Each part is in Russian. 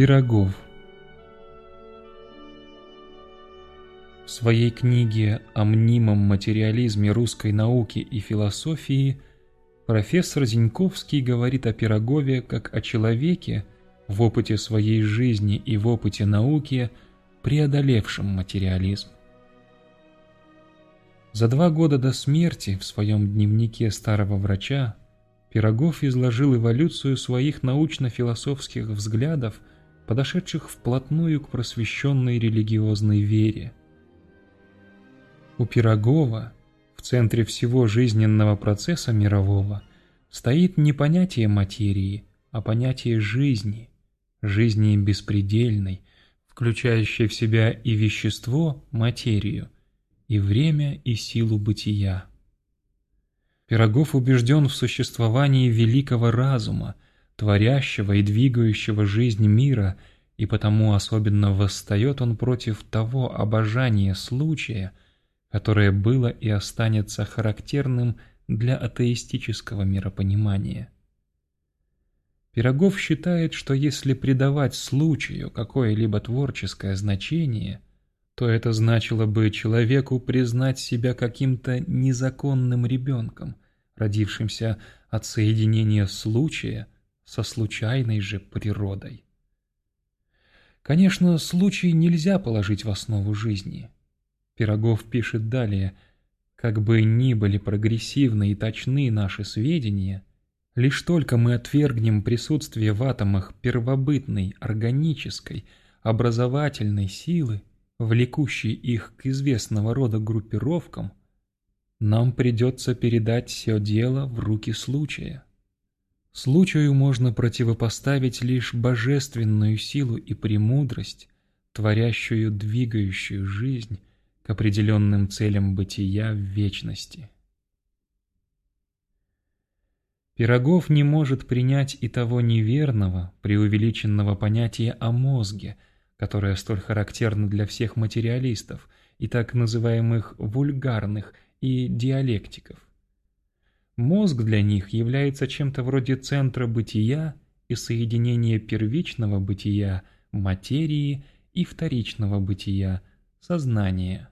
Пирогов В своей книге о мнимом материализме русской науки и философии профессор Зиньковский говорит о Пирогове как о человеке, в опыте своей жизни и в опыте науки, преодолевшем материализм. За два года до смерти в своем дневнике старого врача Пирогов изложил эволюцию своих научно-философских взглядов, подошедших вплотную к просвещенной религиозной вере. У Пирогова в центре всего жизненного процесса мирового стоит не понятие материи, а понятие жизни, жизни беспредельной, включающей в себя и вещество, материю, и время, и силу бытия. Пирогов убежден в существовании великого разума, творящего и двигающего жизнь мира, и потому особенно восстает он против того обожания случая, которое было и останется характерным для атеистического миропонимания. Пирогов считает, что если придавать случаю какое-либо творческое значение, то это значило бы человеку признать себя каким-то незаконным ребенком, родившимся от соединения случая со случайной же природой. Конечно, случай нельзя положить в основу жизни. Пирогов пишет далее, как бы ни были прогрессивны и точны наши сведения – Лишь только мы отвергнем присутствие в атомах первобытной, органической, образовательной силы, влекущей их к известного рода группировкам, нам придется передать все дело в руки случая. Случаю можно противопоставить лишь божественную силу и премудрость, творящую, двигающую жизнь к определенным целям бытия в вечности. Пирогов не может принять и того неверного, преувеличенного понятия о мозге, которое столь характерно для всех материалистов и так называемых вульгарных и диалектиков. Мозг для них является чем-то вроде центра бытия и соединения первичного бытия, материи и вторичного бытия, сознания.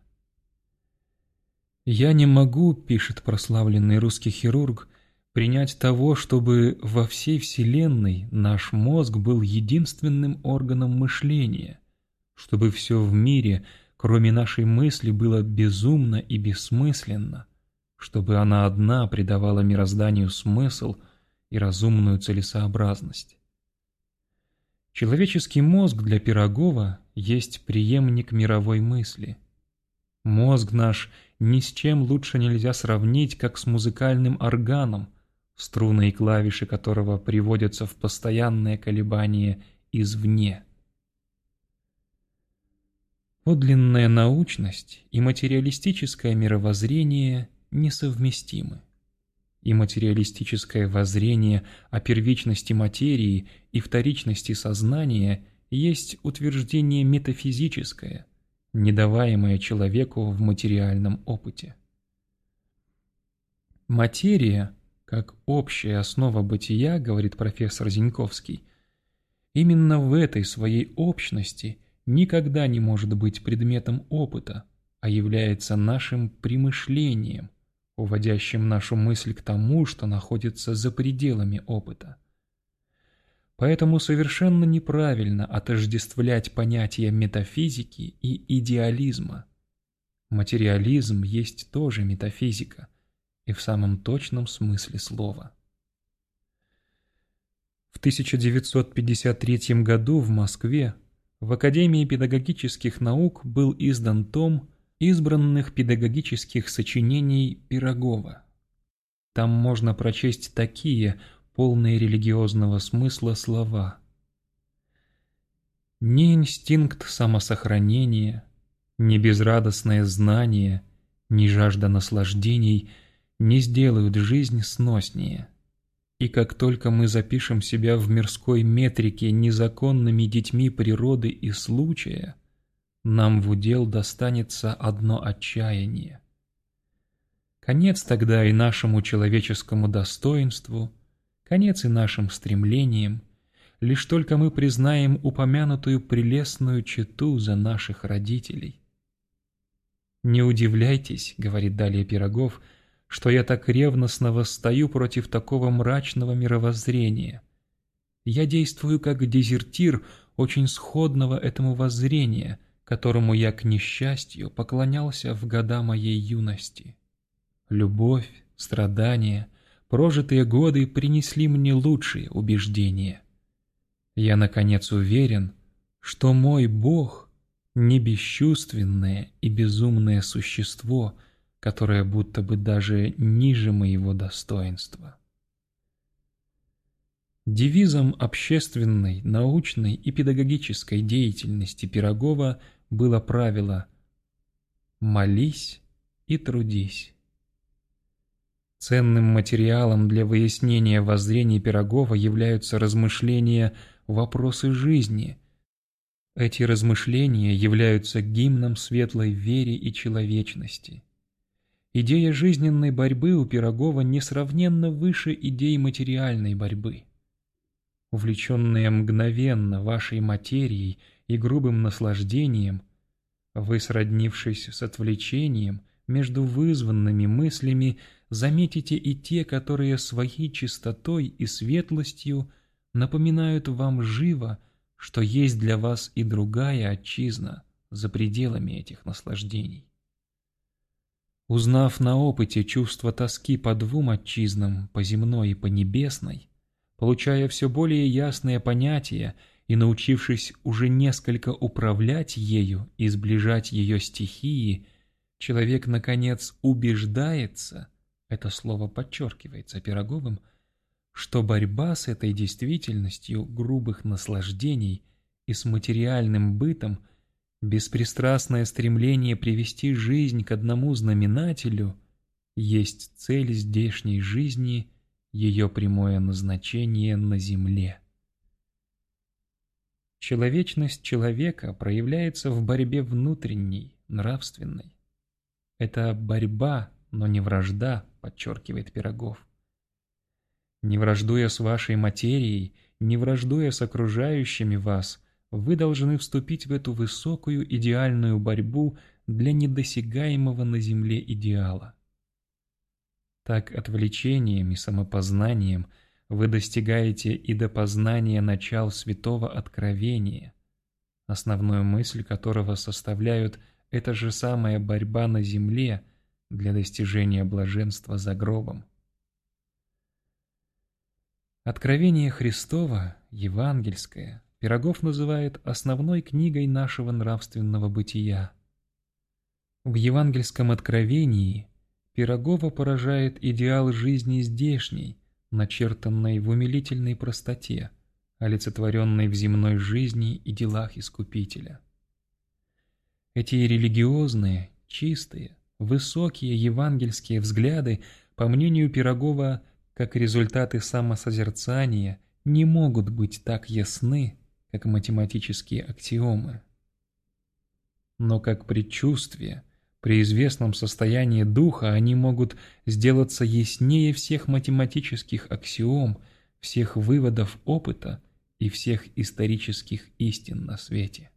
«Я не могу», — пишет прославленный русский хирург, принять того, чтобы во всей Вселенной наш мозг был единственным органом мышления, чтобы все в мире, кроме нашей мысли, было безумно и бессмысленно, чтобы она одна придавала мирозданию смысл и разумную целесообразность. Человеческий мозг для Пирогова есть преемник мировой мысли. Мозг наш ни с чем лучше нельзя сравнить, как с музыкальным органом – струны и клавиши которого приводятся в постоянное колебание извне. Подлинная научность и материалистическое мировоззрение несовместимы. И материалистическое воззрение о первичности материи и вторичности сознания есть утверждение метафизическое, недаваемое человеку в материальном опыте. Материя как общая основа бытия, говорит профессор Зиньковский, именно в этой своей общности никогда не может быть предметом опыта, а является нашим примышлением, уводящим нашу мысль к тому, что находится за пределами опыта. Поэтому совершенно неправильно отождествлять понятия метафизики и идеализма. Материализм есть тоже метафизика – и в самом точном смысле слова. В 1953 году в Москве в Академии педагогических наук был издан том избранных педагогических сочинений Пирогова. Там можно прочесть такие, полные религиозного смысла слова. Ни инстинкт самосохранения, ни безрадостное знание, ни жажда наслаждений – не сделают жизнь сноснее. И как только мы запишем себя в мирской метрике незаконными детьми природы и случая, нам в удел достанется одно отчаяние. Конец тогда и нашему человеческому достоинству, конец и нашим стремлениям, лишь только мы признаем упомянутую прелестную чету за наших родителей. «Не удивляйтесь», — говорит далее Пирогов, — «что я так ревностно восстаю против такого мрачного мировоззрения. Я действую как дезертир очень сходного этому воззрения, которому я, к несчастью, поклонялся в года моей юности. Любовь, страдания, прожитые годы принесли мне лучшие убеждения. Я, наконец, уверен, что мой Бог — не бесчувственное и безумное существо, которое будто бы даже ниже моего достоинства. Девизом общественной, научной и педагогической деятельности Пирогова было правило «молись и трудись». Ценным материалом для выяснения воззрений Пирогова являются размышления «Вопросы жизни», эти размышления являются гимном светлой вере и человечности. Идея жизненной борьбы у Пирогова несравненно выше идей материальной борьбы. Увлеченные мгновенно вашей материей и грубым наслаждением, вы, сроднившись с отвлечением между вызванными мыслями, заметите и те, которые своей чистотой и светлостью напоминают вам живо что есть для вас и другая отчизна за пределами этих наслаждений. Узнав на опыте чувство тоски по двум отчизнам, по земной и по небесной, получая все более ясное понятие и научившись уже несколько управлять ею и сближать ее стихии, человек, наконец, убеждается, это слово подчеркивается Пироговым, что борьба с этой действительностью грубых наслаждений и с материальным бытом, беспристрастное стремление привести жизнь к одному знаменателю, есть цель здешней жизни, ее прямое назначение на земле. Человечность человека проявляется в борьбе внутренней, нравственной. Это борьба, но не вражда, подчеркивает Пирогов. Не враждуя с вашей материей, не враждуя с окружающими вас, вы должны вступить в эту высокую идеальную борьбу для недосягаемого на земле идеала. Так отвлечением и самопознанием вы достигаете и до познания начал святого откровения, основную мысль которого составляют эта же самая борьба на земле для достижения блаженства за гробом. Откровение Христова, евангельское, Пирогов называет основной книгой нашего нравственного бытия. В евангельском откровении Пирогова поражает идеал жизни здешней, начертанной в умилительной простоте, олицетворенной в земной жизни и делах Искупителя. Эти религиозные, чистые, высокие евангельские взгляды, по мнению Пирогова, как результаты самосозерцания не могут быть так ясны, как математические аксиомы. Но как предчувствие, при известном состоянии духа они могут сделаться яснее всех математических аксиом, всех выводов опыта и всех исторических истин на свете.